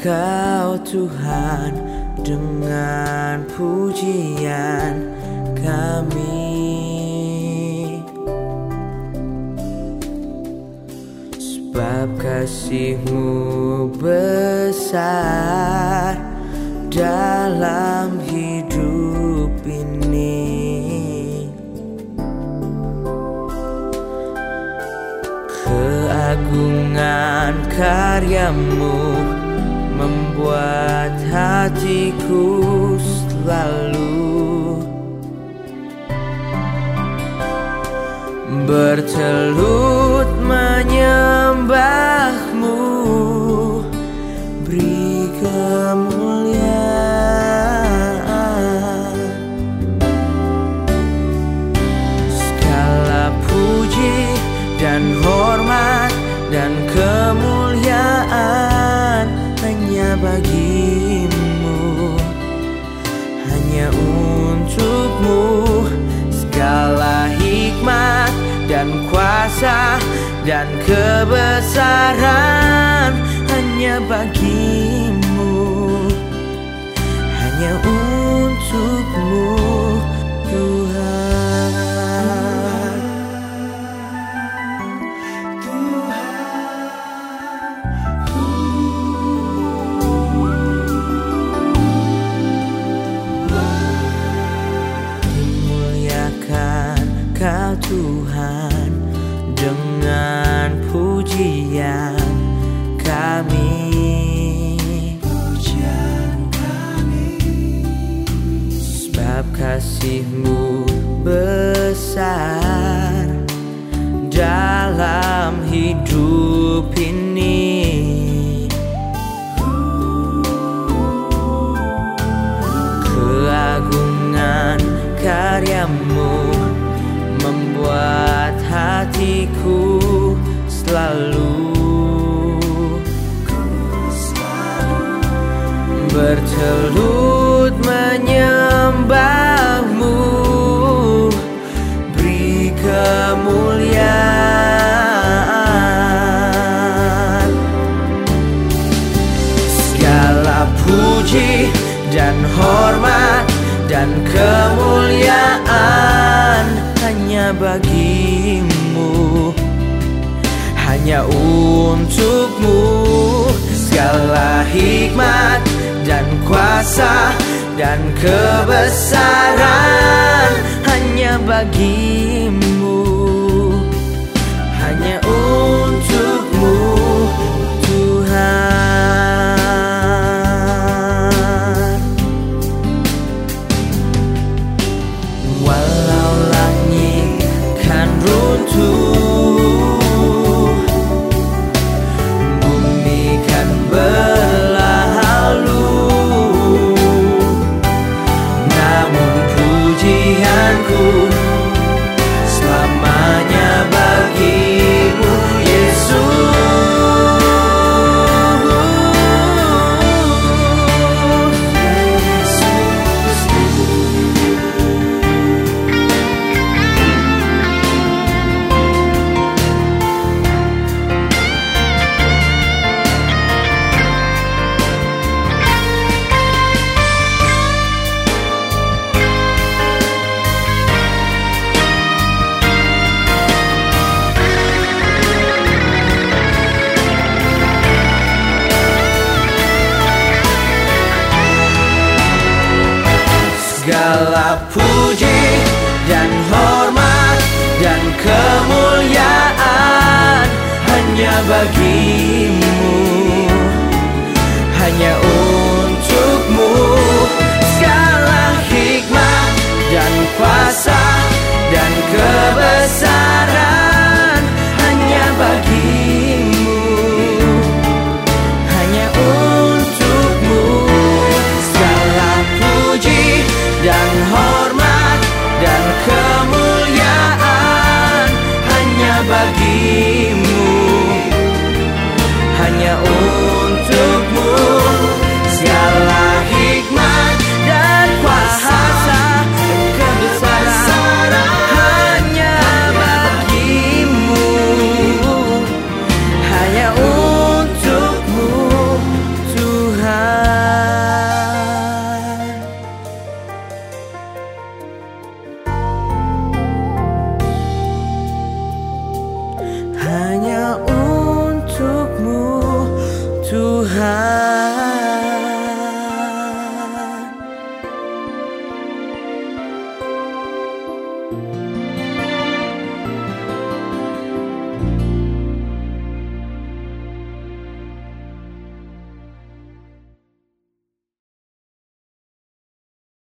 Tuhan dengan pujian kami. Sebab kasihmu besar dalam hidup ini. Keagungan karyamu membuat hatiku selalu bertelut menyembahmu. Beri kemuliaan. Segala puji dan hormat hanya untukmu. Segala hikmat dan kuasa dan kebesaran hanya bagimu kasihmu besar dalam hidup ini. Keagungan karyamu membuat hatiku selalu bertelut menyembahmu kemuliaan. Segala puji dan hormat dan kemuliaan hanya bagimu. Hanya untukmu. Segala hikmat dan kuasa dan kebesaran hanya bagimu Segala puji dan hormat dan kemuliaan hanya bagimu. Hanya untukmu